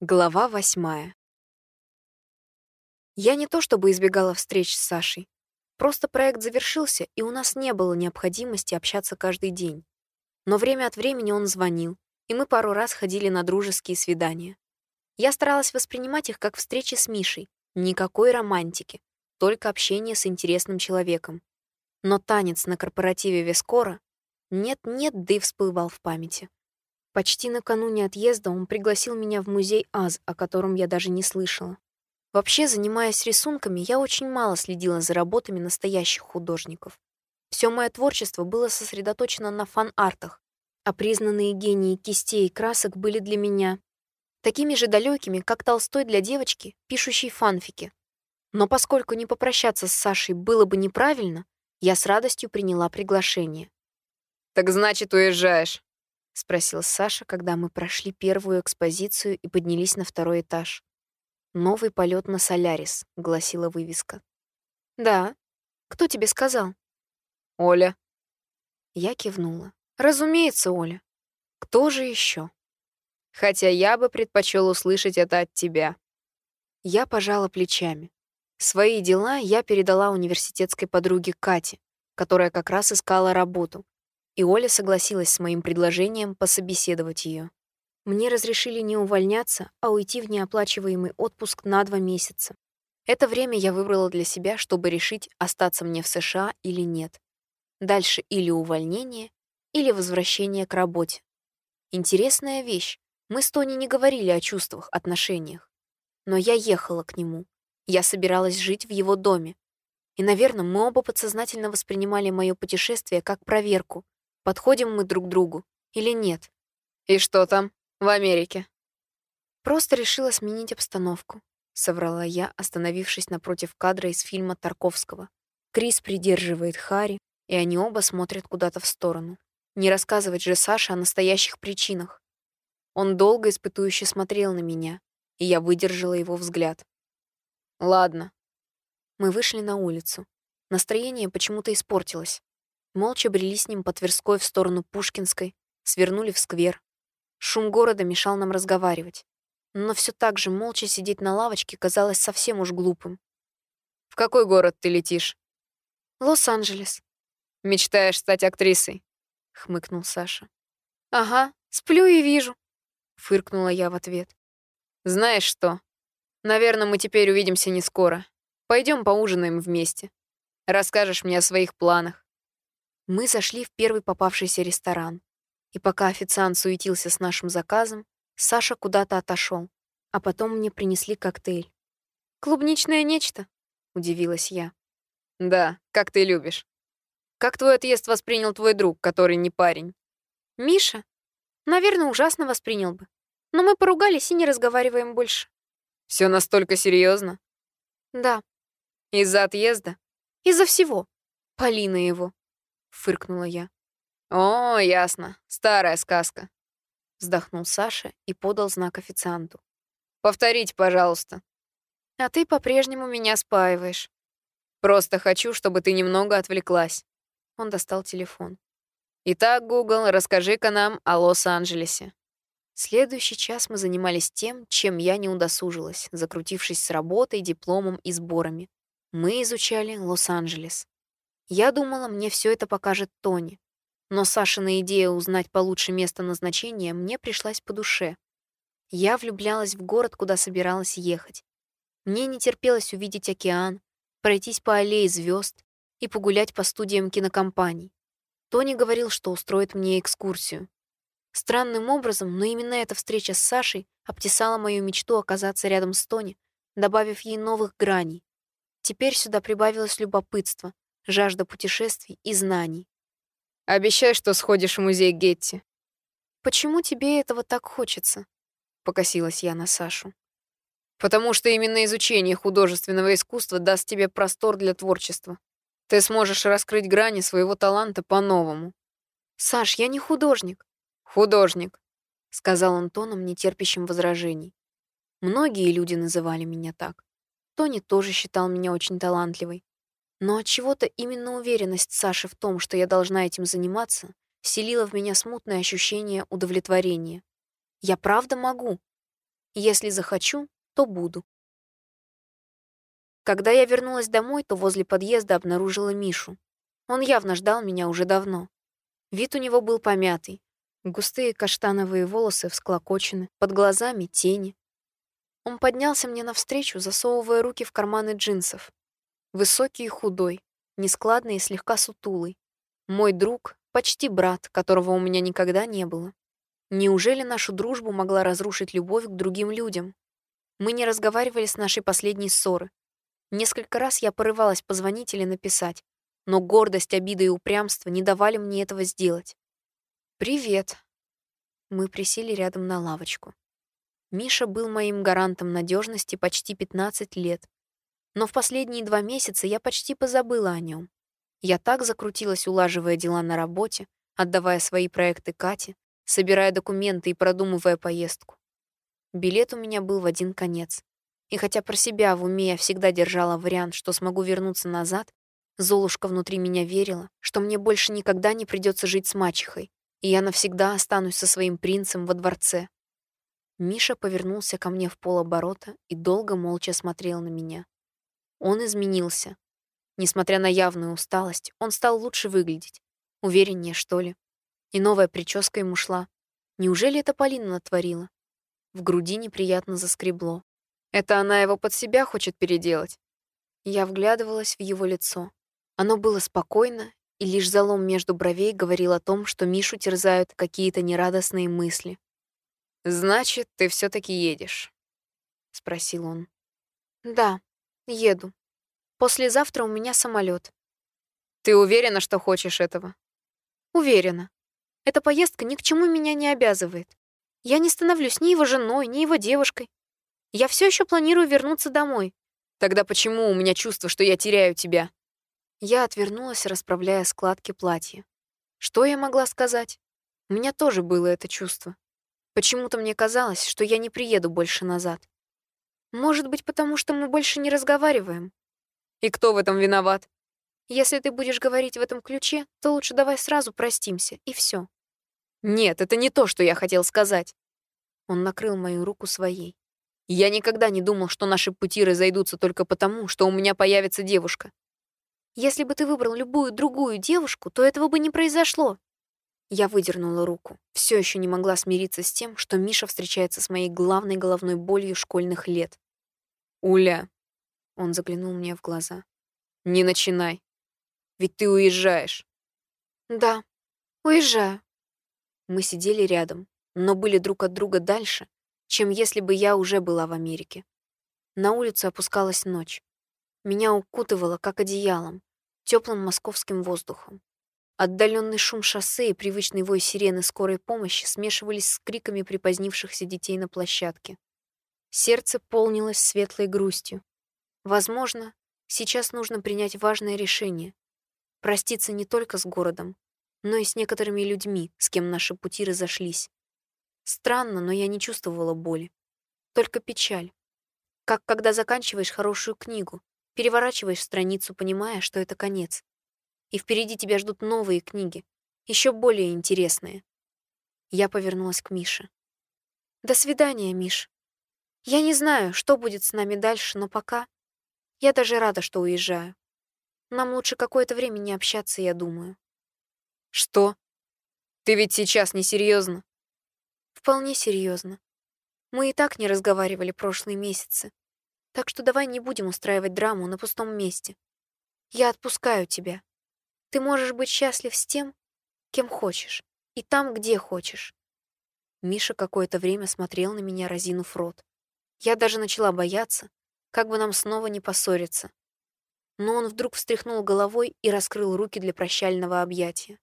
Глава восьмая. Я не то чтобы избегала встреч с Сашей. Просто проект завершился, и у нас не было необходимости общаться каждый день. Но время от времени он звонил, и мы пару раз ходили на дружеские свидания. Я старалась воспринимать их как встречи с Мишей. Никакой романтики, только общение с интересным человеком. Но танец на корпоративе Вескора нет-нет, да и всплывал в памяти. Почти накануне отъезда он пригласил меня в музей АЗ, о котором я даже не слышала. Вообще, занимаясь рисунками, я очень мало следила за работами настоящих художников. Все мое творчество было сосредоточено на фан-артах, а признанные гении кистей и красок были для меня такими же далекими, как Толстой для девочки, пишущей фанфики. Но поскольку не попрощаться с Сашей было бы неправильно, я с радостью приняла приглашение. «Так значит, уезжаешь?» — спросил Саша, когда мы прошли первую экспозицию и поднялись на второй этаж. «Новый полет на Солярис», — гласила вывеска. «Да. Кто тебе сказал?» «Оля». Я кивнула. «Разумеется, Оля. Кто же еще? Хотя я бы предпочел услышать это от тебя». Я пожала плечами. Свои дела я передала университетской подруге Кате, которая как раз искала работу, и Оля согласилась с моим предложением пособеседовать ее. Мне разрешили не увольняться, а уйти в неоплачиваемый отпуск на два месяца. Это время я выбрала для себя, чтобы решить, остаться мне в США или нет. Дальше или увольнение, или возвращение к работе. Интересная вещь. Мы с Тони не говорили о чувствах, отношениях. Но я ехала к нему. Я собиралась жить в его доме. И, наверное, мы оба подсознательно воспринимали мое путешествие как проверку, подходим мы друг другу или нет. «И что там, в Америке?» «Просто решила сменить обстановку», — соврала я, остановившись напротив кадра из фильма Тарковского. Крис придерживает Хари, и они оба смотрят куда-то в сторону. Не рассказывать же Саше о настоящих причинах. Он долго испытующе смотрел на меня, и я выдержала его взгляд. «Ладно». Мы вышли на улицу. Настроение почему-то испортилось. Молча брели с ним по Тверской в сторону Пушкинской, свернули в сквер. Шум города мешал нам разговаривать. Но все так же молча сидеть на лавочке казалось совсем уж глупым. «В какой город ты летишь?» «Лос-Анджелес». «Мечтаешь стать актрисой?» — хмыкнул Саша. «Ага, сплю и вижу», — фыркнула я в ответ. «Знаешь что? Наверное, мы теперь увидимся не скоро. Пойдем поужинаем вместе. Расскажешь мне о своих планах. Мы зашли в первый попавшийся ресторан. И пока официант суетился с нашим заказом, Саша куда-то отошел, а потом мне принесли коктейль. «Клубничное нечто?» — удивилась я. «Да, как ты любишь. Как твой отъезд воспринял твой друг, который не парень?» «Миша? Наверное, ужасно воспринял бы. Но мы поругались и не разговариваем больше». Все настолько серьезно? «Да». «Из-за отъезда?» «Из-за всего. Полина его. — фыркнула я. «О, ясно. Старая сказка», — вздохнул Саша и подал знак официанту. «Повторите, пожалуйста». «А ты по-прежнему меня спаиваешь». «Просто хочу, чтобы ты немного отвлеклась». Он достал телефон. «Итак, Google, расскажи-ка нам о Лос-Анджелесе». Следующий час мы занимались тем, чем я не удосужилась, закрутившись с работой, дипломом и сборами. Мы изучали Лос-Анджелес. Я думала, мне все это покажет Тони. Но Сашина идея узнать получше место назначения мне пришлась по душе. Я влюблялась в город, куда собиралась ехать. Мне не терпелось увидеть океан, пройтись по аллее звезд и погулять по студиям кинокомпаний. Тони говорил, что устроит мне экскурсию. Странным образом, но именно эта встреча с Сашей обтесала мою мечту оказаться рядом с Тони, добавив ей новых граней. Теперь сюда прибавилось любопытство, жажда путешествий и знаний. «Обещай, что сходишь в музей Гетти». «Почему тебе этого так хочется?» — покосилась я на Сашу. «Потому что именно изучение художественного искусства даст тебе простор для творчества. Ты сможешь раскрыть грани своего таланта по-новому». «Саш, я не художник». «Художник», — сказал он тоном, нетерпящим возражений. Многие люди называли меня так. Тони тоже считал меня очень талантливой. Но от чего-то именно уверенность Саши в том, что я должна этим заниматься, вселила в меня смутное ощущение удовлетворения. Я правда могу. Если захочу, то буду. Когда я вернулась домой, то возле подъезда обнаружила Мишу. Он явно ждал меня уже давно. Вид у него был помятый. Густые каштановые волосы всклокочены, под глазами тени. Он поднялся мне навстречу, засовывая руки в карманы джинсов. Высокий и худой, нескладный и слегка сутулый. Мой друг, почти брат, которого у меня никогда не было. Неужели нашу дружбу могла разрушить любовь к другим людям? Мы не разговаривали с нашей последней ссоры. Несколько раз я порывалась позвонить или написать, но гордость, обида и упрямство не давали мне этого сделать. «Привет». Мы присели рядом на лавочку. Миша был моим гарантом надежности почти 15 лет. Но в последние два месяца я почти позабыла о нем. Я так закрутилась, улаживая дела на работе, отдавая свои проекты Кате, собирая документы и продумывая поездку. Билет у меня был в один конец. И хотя про себя в уме я всегда держала вариант, что смогу вернуться назад, Золушка внутри меня верила, что мне больше никогда не придется жить с мачехой, и я навсегда останусь со своим принцем во дворце. Миша повернулся ко мне в полоборота и долго молча смотрел на меня. Он изменился. Несмотря на явную усталость, он стал лучше выглядеть. Увереннее, что ли. И новая прическа ему шла. Неужели это Полина натворила? В груди неприятно заскребло. Это она его под себя хочет переделать? Я вглядывалась в его лицо. Оно было спокойно, и лишь залом между бровей говорил о том, что Мишу терзают какие-то нерадостные мысли. «Значит, ты все таки едешь?» — спросил он. «Да, еду. Послезавтра у меня самолет. «Ты уверена, что хочешь этого?» «Уверена. Эта поездка ни к чему меня не обязывает. Я не становлюсь ни его женой, ни его девушкой. Я все еще планирую вернуться домой. Тогда почему у меня чувство, что я теряю тебя? Я отвернулась, расправляя складки платья. Что я могла сказать? У меня тоже было это чувство. Почему-то мне казалось, что я не приеду больше назад. Может быть, потому что мы больше не разговариваем. И кто в этом виноват? Если ты будешь говорить в этом ключе, то лучше давай сразу простимся, и все. Нет, это не то, что я хотел сказать. Он накрыл мою руку своей. Я никогда не думал, что наши пути разойдутся только потому, что у меня появится девушка. Если бы ты выбрал любую другую девушку, то этого бы не произошло. Я выдернула руку. Все еще не могла смириться с тем, что Миша встречается с моей главной головной болью школьных лет. «Уля!» Он заглянул мне в глаза. «Не начинай. Ведь ты уезжаешь». «Да, уезжаю». Мы сидели рядом, но были друг от друга дальше, чем если бы я уже была в Америке. На улице опускалась ночь. Меня укутывало, как одеялом, теплым московским воздухом. Отдаленный шум шоссе и привычный вой сирены скорой помощи смешивались с криками припозднившихся детей на площадке. Сердце полнилось светлой грустью. Возможно, сейчас нужно принять важное решение — проститься не только с городом, но и с некоторыми людьми, с кем наши пути разошлись. Странно, но я не чувствовала боли. Только печаль. Как когда заканчиваешь хорошую книгу, переворачиваешь страницу, понимая, что это конец. И впереди тебя ждут новые книги, еще более интересные. Я повернулась к Мише. «До свидания, Миш. Я не знаю, что будет с нами дальше, но пока я даже рада, что уезжаю. Нам лучше какое-то время не общаться, я думаю. Что? Ты ведь сейчас не серьезно? Вполне серьезно. Мы и так не разговаривали прошлые месяцы. Так что давай не будем устраивать драму на пустом месте. Я отпускаю тебя. Ты можешь быть счастлив с тем, кем хочешь, и там, где хочешь. Миша какое-то время смотрел на меня, разинув рот. Я даже начала бояться, как бы нам снова не поссориться. Но он вдруг встряхнул головой и раскрыл руки для прощального объятия.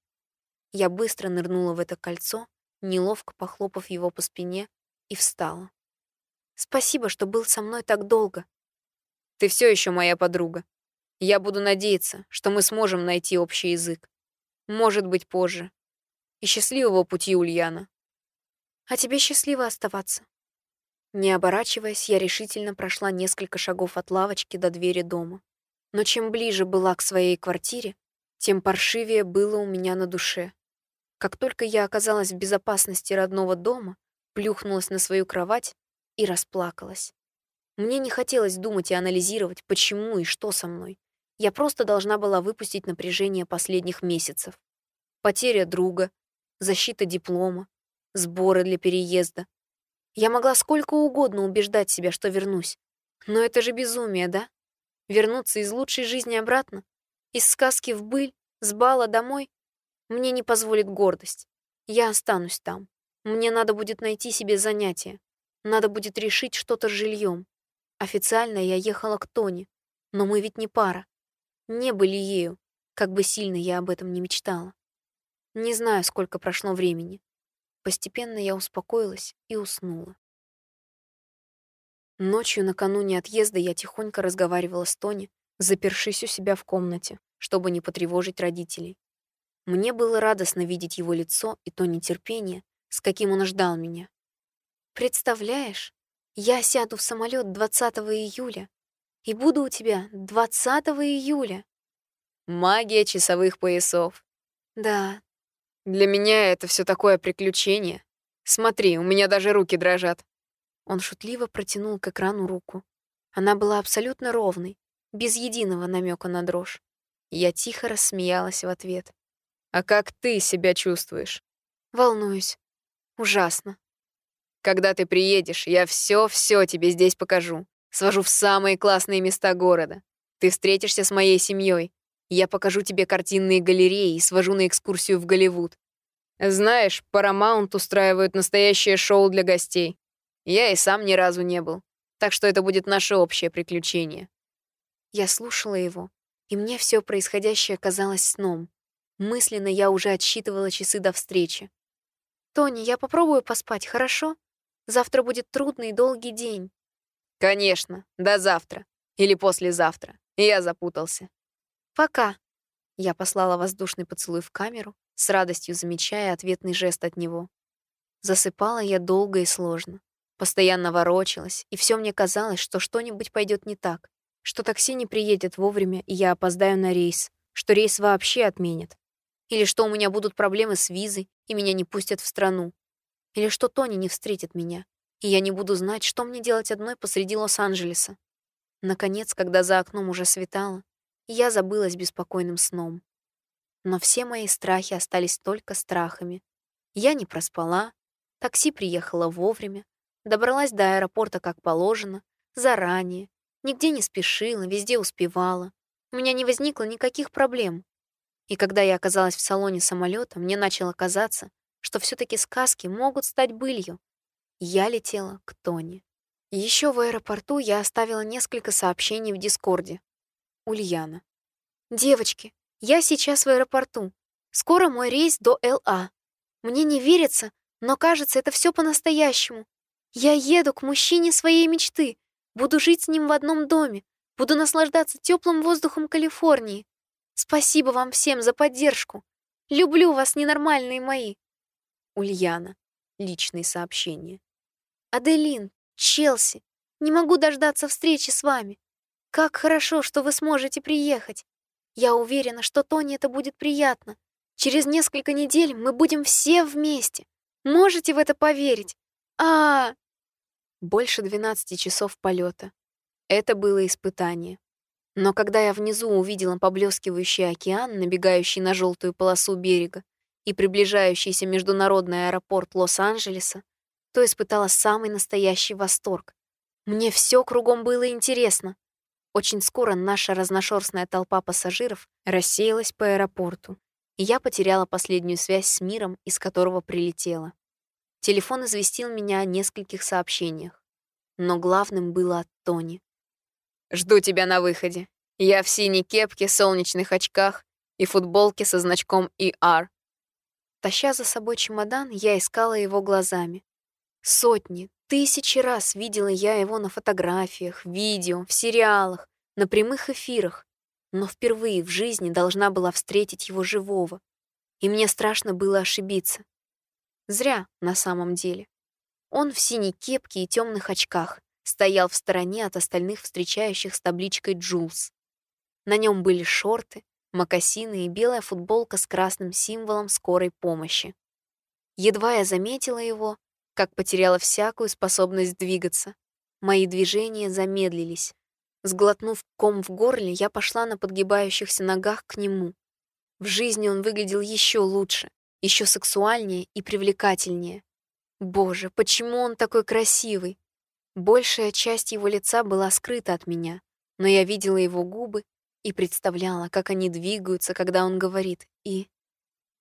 Я быстро нырнула в это кольцо, неловко похлопав его по спине, и встала. «Спасибо, что был со мной так долго». «Ты все еще моя подруга. Я буду надеяться, что мы сможем найти общий язык. Может быть, позже. И счастливого пути, Ульяна». «А тебе счастливо оставаться». Не оборачиваясь, я решительно прошла несколько шагов от лавочки до двери дома. Но чем ближе была к своей квартире, тем паршивее было у меня на душе. Как только я оказалась в безопасности родного дома, плюхнулась на свою кровать, и расплакалась. Мне не хотелось думать и анализировать, почему и что со мной. Я просто должна была выпустить напряжение последних месяцев. Потеря друга, защита диплома, сборы для переезда. Я могла сколько угодно убеждать себя, что вернусь. Но это же безумие, да? Вернуться из лучшей жизни обратно? Из сказки в быль, с бала домой? Мне не позволит гордость. Я останусь там. Мне надо будет найти себе занятие. Надо будет решить что-то с жильем. Официально я ехала к Тоне, но мы ведь не пара. Не были ею, как бы сильно я об этом не мечтала. Не знаю, сколько прошло времени. Постепенно я успокоилась и уснула. Ночью накануне отъезда я тихонько разговаривала с Тони, запершись у себя в комнате, чтобы не потревожить родителей. Мне было радостно видеть его лицо и то нетерпение, с каким он ждал меня. «Представляешь, я сяду в самолет 20 июля и буду у тебя 20 июля». Магия часовых поясов. Да, Для меня это все такое приключение. Смотри, у меня даже руки дрожат. Он шутливо протянул к экрану руку. Она была абсолютно ровной, без единого намека на дрожь. Я тихо рассмеялась в ответ. А как ты себя чувствуешь? Волнуюсь. Ужасно. Когда ты приедешь, я все-все тебе здесь покажу. Свожу в самые классные места города. Ты встретишься с моей семьей. Я покажу тебе картинные галереи и свожу на экскурсию в Голливуд. Знаешь, Paramount устраивают настоящее шоу для гостей. Я и сам ни разу не был. Так что это будет наше общее приключение. Я слушала его, и мне все происходящее казалось сном. Мысленно я уже отсчитывала часы до встречи. «Тони, я попробую поспать, хорошо? Завтра будет трудный и долгий день». Конечно, до завтра. Или послезавтра. Я запутался. «Пока». Я послала воздушный поцелуй в камеру, с радостью замечая ответный жест от него. Засыпала я долго и сложно. Постоянно ворочалась, и все мне казалось, что что-нибудь пойдет не так, что такси не приедет вовремя, и я опоздаю на рейс, что рейс вообще отменят. Или что у меня будут проблемы с визой, и меня не пустят в страну. Или что Тони не встретит меня, и я не буду знать, что мне делать одной посреди Лос-Анджелеса. Наконец, когда за окном уже светало, я забылась беспокойным сном. Но все мои страхи остались только страхами. Я не проспала, такси приехало вовремя, добралась до аэропорта как положено, заранее, нигде не спешила, везде успевала. У меня не возникло никаких проблем. И когда я оказалась в салоне самолета, мне начало казаться, что все таки сказки могут стать былью. Я летела к Тоне. Еще в аэропорту я оставила несколько сообщений в Дискорде. Ульяна. «Девочки, я сейчас в аэропорту. Скоро мой рейс до ЛА. Мне не верится, но кажется, это все по-настоящему. Я еду к мужчине своей мечты, буду жить с ним в одном доме, буду наслаждаться теплым воздухом Калифорнии. Спасибо вам всем за поддержку. Люблю вас, ненормальные мои. Ульяна. Личные сообщения. Аделин, Челси, не могу дождаться встречи с вами. Как хорошо, что вы сможете приехать. Я уверена, что Тони это будет приятно. Через несколько недель мы будем все вместе. Можете в это поверить? А, -а, -а. Больше 12 часов полета. Это было испытание. Но когда я внизу увидела поблескивающий океан, набегающий на желтую полосу берега, и приближающийся международный аэропорт Лос-Анджелеса, то испытала самый настоящий восторг. Мне все кругом было интересно. Очень скоро наша разношерстная толпа пассажиров рассеялась по аэропорту, и я потеряла последнюю связь с миром, из которого прилетела. Телефон известил меня о нескольких сообщениях. Но главным было от Тони. Жду тебя на выходе. Я в синей кепке, солнечных очках и футболке со значком ER. Таща за собой чемодан, я искала его глазами. Сотни, тысячи раз видела я его на фотографиях, видео, в сериалах, на прямых эфирах, но впервые в жизни должна была встретить его живого. И мне страшно было ошибиться. Зря, на самом деле. Он в синей кепке и темных очках, стоял в стороне от остальных встречающих с табличкой «Джулс». На нем были шорты, мокасины и белая футболка с красным символом скорой помощи. Едва я заметила его, как потеряла всякую способность двигаться. Мои движения замедлились. Сглотнув ком в горле, я пошла на подгибающихся ногах к нему. В жизни он выглядел еще лучше, еще сексуальнее и привлекательнее. Боже, почему он такой красивый? Большая часть его лица была скрыта от меня, но я видела его губы и представляла, как они двигаются, когда он говорит, и...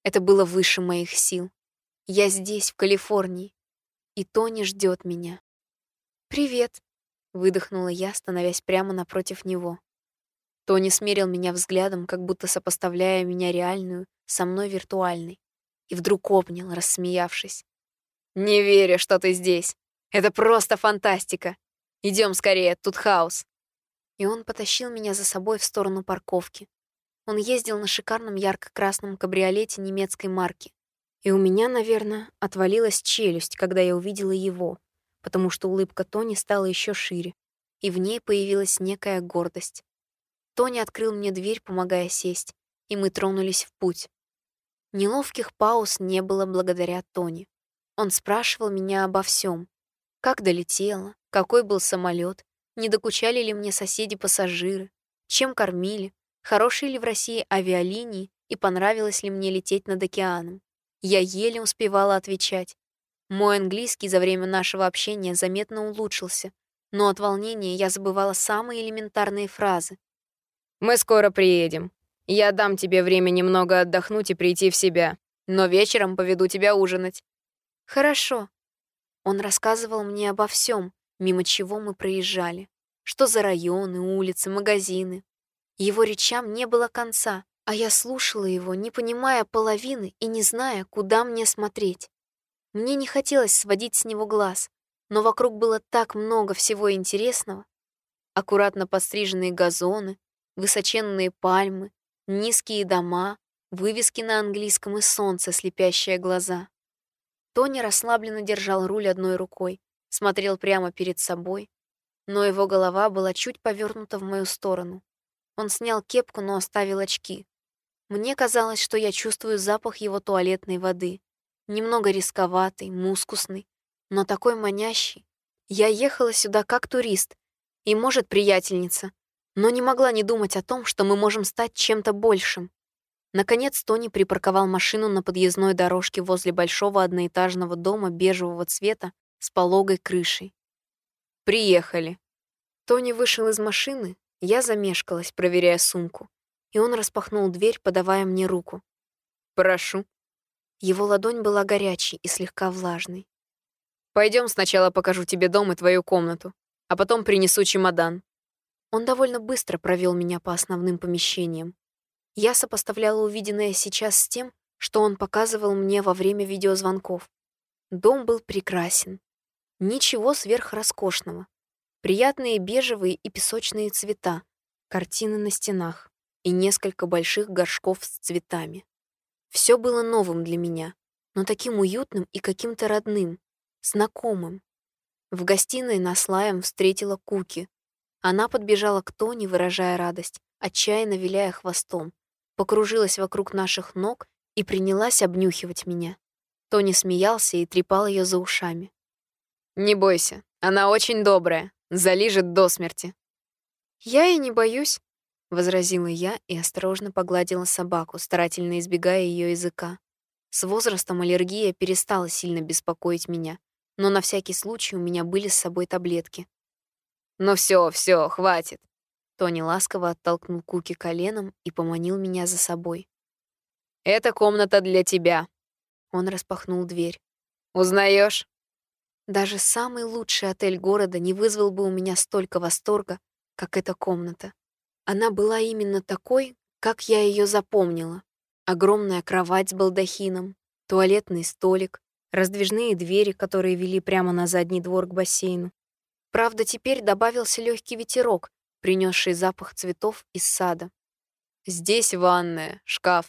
Это было выше моих сил. Я здесь, в Калифорнии, и Тони ждет меня. «Привет», — выдохнула я, становясь прямо напротив него. Тони смерил меня взглядом, как будто сопоставляя меня реальную со мной виртуальной, и вдруг обнял, рассмеявшись. «Не верю, что ты здесь. Это просто фантастика. Идем скорее, тут хаос». И он потащил меня за собой в сторону парковки. Он ездил на шикарном ярко-красном кабриолете немецкой марки. И у меня, наверное, отвалилась челюсть, когда я увидела его, потому что улыбка Тони стала еще шире, и в ней появилась некая гордость. Тони открыл мне дверь, помогая сесть, и мы тронулись в путь. Неловких пауз не было благодаря Тони. Он спрашивал меня обо всем: Как долетела, какой был самолет, не докучали ли мне соседи-пассажиры, чем кормили, хорошие ли в России авиалинии и понравилось ли мне лететь над океаном. Я еле успевала отвечать. Мой английский за время нашего общения заметно улучшился, но от волнения я забывала самые элементарные фразы. «Мы скоро приедем. Я дам тебе время немного отдохнуть и прийти в себя, но вечером поведу тебя ужинать». «Хорошо». Он рассказывал мне обо всем, мимо чего мы проезжали. Что за районы, улицы, магазины. Его речам не было конца. А я слушала его, не понимая половины и не зная, куда мне смотреть. Мне не хотелось сводить с него глаз, но вокруг было так много всего интересного. Аккуратно постриженные газоны, высоченные пальмы, низкие дома, вывески на английском и солнце, слепящее глаза. Тони расслабленно держал руль одной рукой, смотрел прямо перед собой, но его голова была чуть повернута в мою сторону. Он снял кепку, но оставил очки. Мне казалось, что я чувствую запах его туалетной воды. Немного рисковатый, мускусный, но такой манящий. Я ехала сюда как турист и, может, приятельница, но не могла не думать о том, что мы можем стать чем-то большим. Наконец Тони припарковал машину на подъездной дорожке возле большого одноэтажного дома бежевого цвета с пологой крышей. «Приехали». Тони вышел из машины, я замешкалась, проверяя сумку и он распахнул дверь, подавая мне руку. «Прошу». Его ладонь была горячей и слегка влажной. Пойдем сначала покажу тебе дом и твою комнату, а потом принесу чемодан». Он довольно быстро провел меня по основным помещениям. Я сопоставляла увиденное сейчас с тем, что он показывал мне во время видеозвонков. Дом был прекрасен. Ничего сверхроскошного. Приятные бежевые и песочные цвета, картины на стенах и несколько больших горшков с цветами. Все было новым для меня, но таким уютным и каким-то родным, знакомым. В гостиной нас лаем встретила Куки. Она подбежала к Тони, выражая радость, отчаянно виляя хвостом, покружилась вокруг наших ног и принялась обнюхивать меня. Тони смеялся и трепал ее за ушами. «Не бойся, она очень добрая, залижет до смерти». «Я и не боюсь», — возразила я и осторожно погладила собаку, старательно избегая ее языка. С возрастом аллергия перестала сильно беспокоить меня, но на всякий случай у меня были с собой таблетки. «Ну все, все, хватит!» Тони ласково оттолкнул Куки коленом и поманил меня за собой. «Это комната для тебя». Он распахнул дверь. Узнаешь? Даже самый лучший отель города не вызвал бы у меня столько восторга, как эта комната. Она была именно такой, как я ее запомнила. Огромная кровать с балдахином, туалетный столик, раздвижные двери, которые вели прямо на задний двор к бассейну. Правда, теперь добавился легкий ветерок, принесший запах цветов из сада. Здесь ванная, шкаф,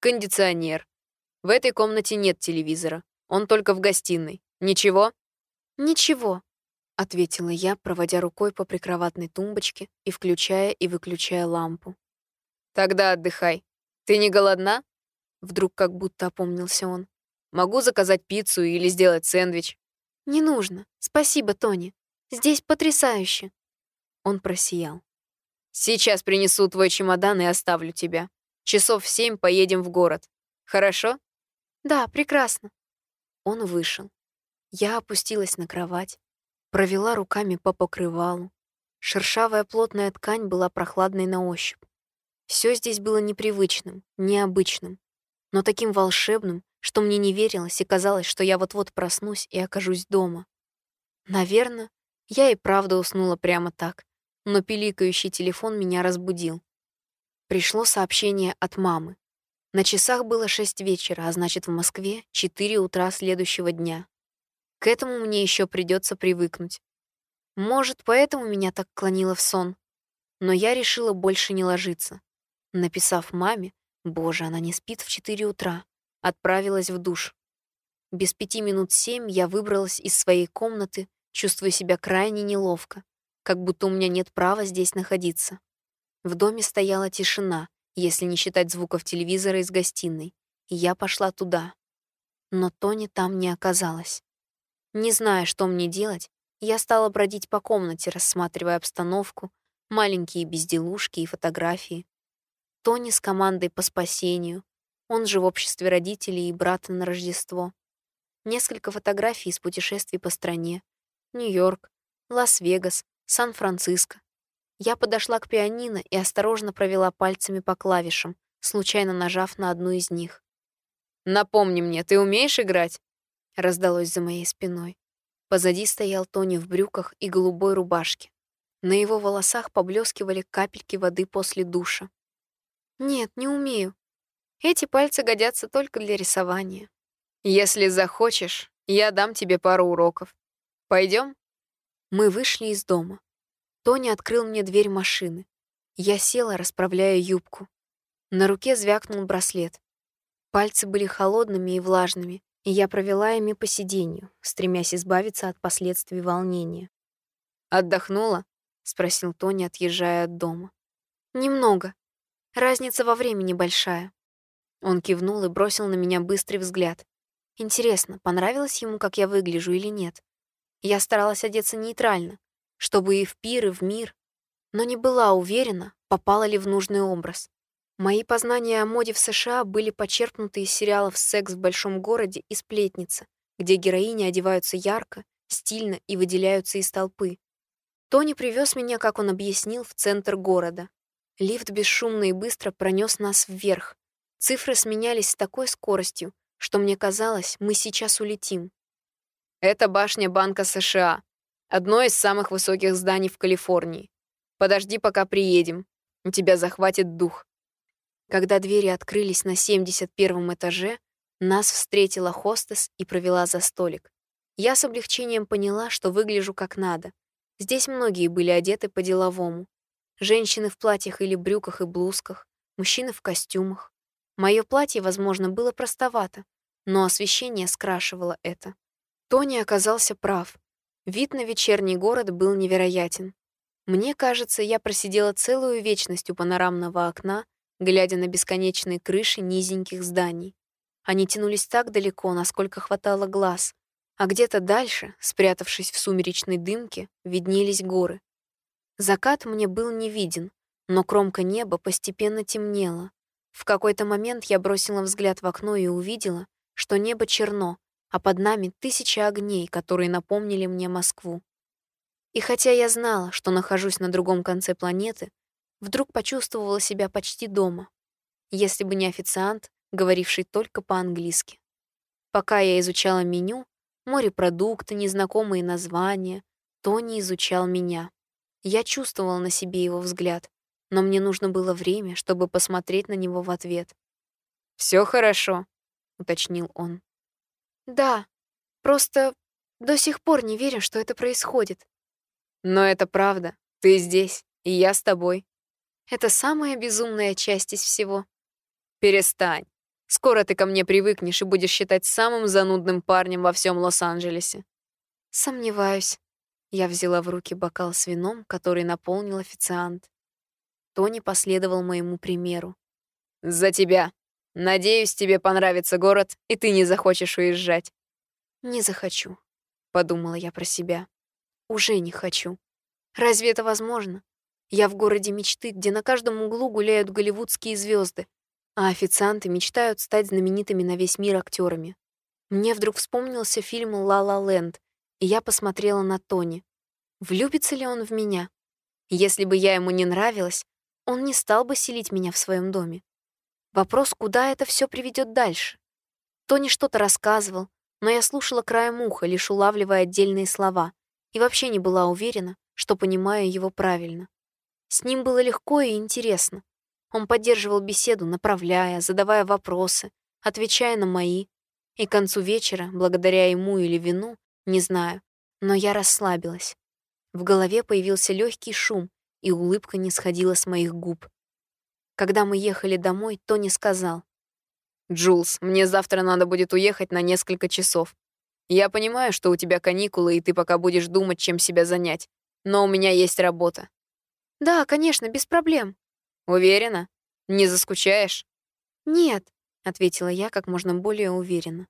кондиционер. В этой комнате нет телевизора. Он только в гостиной. Ничего? Ничего, — ответила я, проводя рукой по прикроватной тумбочке и включая и выключая лампу. «Тогда отдыхай. Ты не голодна?» Вдруг как будто опомнился он. «Могу заказать пиццу или сделать сэндвич. «Не нужно. Спасибо, Тони. Здесь потрясающе». Он просиял. «Сейчас принесу твой чемодан и оставлю тебя. Часов в семь поедем в город. Хорошо?» «Да, прекрасно». Он вышел. Я опустилась на кровать, провела руками по покрывалу. Шершавая плотная ткань была прохладной на ощупь. Все здесь было непривычным, необычным, но таким волшебным, что мне не верилось и казалось, что я вот-вот проснусь и окажусь дома. Наверное, я и правда уснула прямо так, но пиликающий телефон меня разбудил. Пришло сообщение от мамы. На часах было шесть вечера, а значит, в Москве четыре утра следующего дня. К этому мне еще придется привыкнуть. Может, поэтому меня так клонило в сон. Но я решила больше не ложиться. Написав маме, боже, она не спит в четыре утра, отправилась в душ. Без пяти минут семь я выбралась из своей комнаты, чувствуя себя крайне неловко, как будто у меня нет права здесь находиться. В доме стояла тишина, если не считать звуков телевизора из гостиной, и я пошла туда. Но Тони там не оказалось. Не зная, что мне делать, я стала бродить по комнате, рассматривая обстановку, маленькие безделушки и фотографии. Тони с командой по спасению, он же в обществе родителей и брата на Рождество. Несколько фотографий из путешествий по стране. Нью-Йорк, Лас-Вегас, Сан-Франциско. Я подошла к пианино и осторожно провела пальцами по клавишам, случайно нажав на одну из них. «Напомни мне, ты умеешь играть?» — раздалось за моей спиной. Позади стоял Тони в брюках и голубой рубашке. На его волосах поблескивали капельки воды после душа. «Нет, не умею. Эти пальцы годятся только для рисования. Если захочешь, я дам тебе пару уроков. Пойдем? Мы вышли из дома. Тони открыл мне дверь машины. Я села, расправляя юбку. На руке звякнул браслет. Пальцы были холодными и влажными, и я провела ими по сиденью, стремясь избавиться от последствий волнения. «Отдохнула?» — спросил Тони, отъезжая от дома. «Немного. Разница во времени большая». Он кивнул и бросил на меня быстрый взгляд. Интересно, понравилось ему, как я выгляжу или нет? Я старалась одеться нейтрально, чтобы и в пир, и в мир, но не была уверена, попала ли в нужный образ. Мои познания о моде в США были почерпнуты из сериалов «Секс в большом городе» и «Сплетница», где героини одеваются ярко, стильно и выделяются из толпы. Тони привез меня, как он объяснил, в центр города. Лифт бесшумно и быстро пронес нас вверх, Цифры сменялись с такой скоростью, что мне казалось, мы сейчас улетим. Это башня Банка США, одно из самых высоких зданий в Калифорнии. Подожди, пока приедем. У тебя захватит дух. Когда двери открылись на 71 этаже, нас встретила хостес и провела за столик. Я с облегчением поняла, что выгляжу как надо. Здесь многие были одеты по-деловому. Женщины в платьях или брюках и блузках, мужчины в костюмах. Мое платье, возможно, было простовато, но освещение скрашивало это. Тони оказался прав. Вид на вечерний город был невероятен. Мне кажется, я просидела целую вечность у панорамного окна, глядя на бесконечные крыши низеньких зданий. Они тянулись так далеко, насколько хватало глаз, а где-то дальше, спрятавшись в сумеречной дымке, виднелись горы. Закат мне был не виден, но кромка неба постепенно темнела, в какой-то момент я бросила взгляд в окно и увидела, что небо черно, а под нами тысячи огней, которые напомнили мне Москву. И хотя я знала, что нахожусь на другом конце планеты, вдруг почувствовала себя почти дома, если бы не официант, говоривший только по-английски. Пока я изучала меню, морепродукты, незнакомые названия, Тони изучал меня. Я чувствовала на себе его взгляд, но мне нужно было время, чтобы посмотреть на него в ответ. Все хорошо», — уточнил он. «Да, просто до сих пор не верю, что это происходит». «Но это правда. Ты здесь, и я с тобой. Это самая безумная часть из всего». «Перестань. Скоро ты ко мне привыкнешь и будешь считать самым занудным парнем во всем Лос-Анджелесе». «Сомневаюсь». Я взяла в руки бокал с вином, который наполнил официант. Тони последовал моему примеру. «За тебя. Надеюсь, тебе понравится город, и ты не захочешь уезжать». «Не захочу». подумала я про себя. Уже не хочу. Разве это возможно? Я в городе мечты, где на каждом углу гуляют голливудские звезды, а официанты мечтают стать знаменитыми на весь мир актерами. Мне вдруг вспомнился фильм «Ла-Ла Ленд», и я посмотрела на Тони. Влюбится ли он в меня? Если бы я ему не нравилась, он не стал бы селить меня в своем доме. Вопрос, куда это все приведет дальше. Тони что-то рассказывал, но я слушала краем уха, лишь улавливая отдельные слова, и вообще не была уверена, что понимаю его правильно. С ним было легко и интересно. Он поддерживал беседу, направляя, задавая вопросы, отвечая на мои. И к концу вечера, благодаря ему или вину, не знаю, но я расслабилась. В голове появился легкий шум, и улыбка не сходила с моих губ. Когда мы ехали домой, Тони сказал. «Джулс, мне завтра надо будет уехать на несколько часов. Я понимаю, что у тебя каникулы, и ты пока будешь думать, чем себя занять. Но у меня есть работа». «Да, конечно, без проблем». «Уверена? Не заскучаешь?» «Нет», — ответила я как можно более уверенно.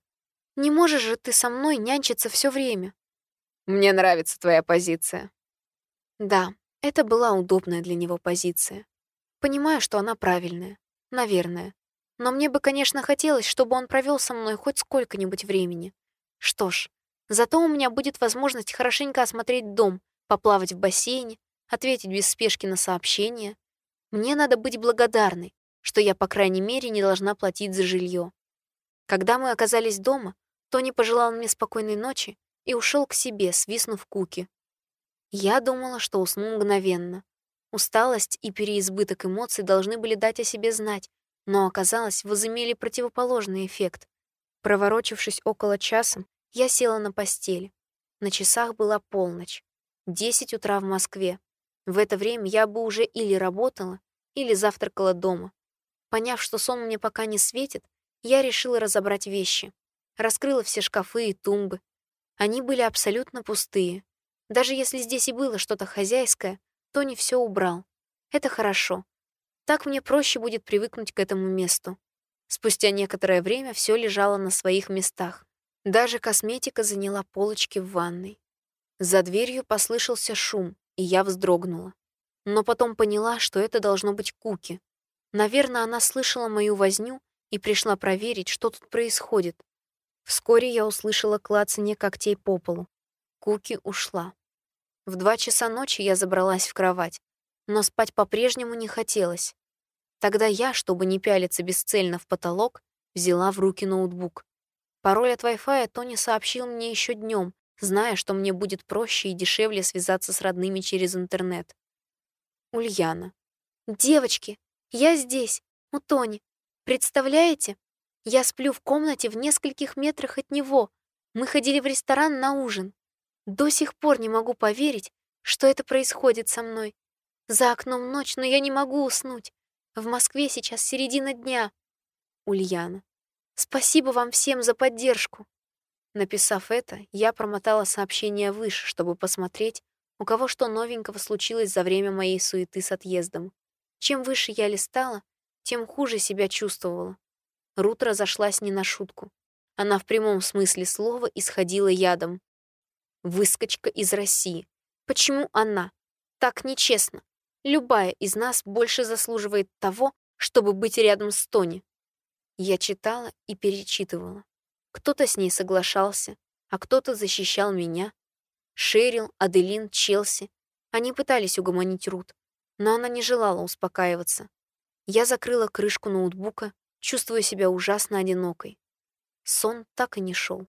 «Не можешь же ты со мной нянчиться все время». «Мне нравится твоя позиция». Да, это была удобная для него позиция. Понимаю, что она правильная. Наверное. Но мне бы, конечно, хотелось, чтобы он провел со мной хоть сколько-нибудь времени. Что ж, зато у меня будет возможность хорошенько осмотреть дом, поплавать в бассейне, ответить без спешки на сообщения. Мне надо быть благодарной, что я, по крайней мере, не должна платить за жилье. Когда мы оказались дома, Тони пожелал мне спокойной ночи и ушел к себе, свистнув куки. Я думала, что усну мгновенно. Усталость и переизбыток эмоций должны были дать о себе знать, но оказалось, возымели противоположный эффект. Проворочившись около часа, я села на постель. На часах была полночь. Десять утра в Москве. В это время я бы уже или работала, или завтракала дома. Поняв, что сон мне пока не светит, я решила разобрать вещи. Раскрыла все шкафы и тумбы. Они были абсолютно пустые. Даже если здесь и было что-то хозяйское, то не все убрал. Это хорошо. Так мне проще будет привыкнуть к этому месту. Спустя некоторое время все лежало на своих местах. Даже косметика заняла полочки в ванной. За дверью послышался шум, и я вздрогнула. Но потом поняла, что это должно быть Куки. Наверное, она слышала мою возню и пришла проверить, что тут происходит. Вскоре я услышала клацанье когтей по полу. Куки ушла. В два часа ночи я забралась в кровать, но спать по-прежнему не хотелось. Тогда я, чтобы не пялиться бесцельно в потолок, взяла в руки ноутбук. Пароль от Wi-Fi Тони сообщил мне еще днем, зная, что мне будет проще и дешевле связаться с родными через интернет. Ульяна. «Девочки, я здесь, у Тони. Представляете? Я сплю в комнате в нескольких метрах от него. Мы ходили в ресторан на ужин. До сих пор не могу поверить, что это происходит со мной. За окном ночь, но я не могу уснуть. В Москве сейчас середина дня. Ульяна. Спасибо вам всем за поддержку. Написав это, я промотала сообщение выше, чтобы посмотреть, у кого что новенького случилось за время моей суеты с отъездом. Чем выше я листала, тем хуже себя чувствовала. Рут разошлась не на шутку. Она в прямом смысле слова исходила ядом. Выскочка из России. Почему она? Так нечестно. Любая из нас больше заслуживает того, чтобы быть рядом с Тони. Я читала и перечитывала. Кто-то с ней соглашался, а кто-то защищал меня. Шерил, Аделин, Челси. Они пытались угомонить Рут, но она не желала успокаиваться. Я закрыла крышку ноутбука, чувствуя себя ужасно одинокой. Сон так и не шел.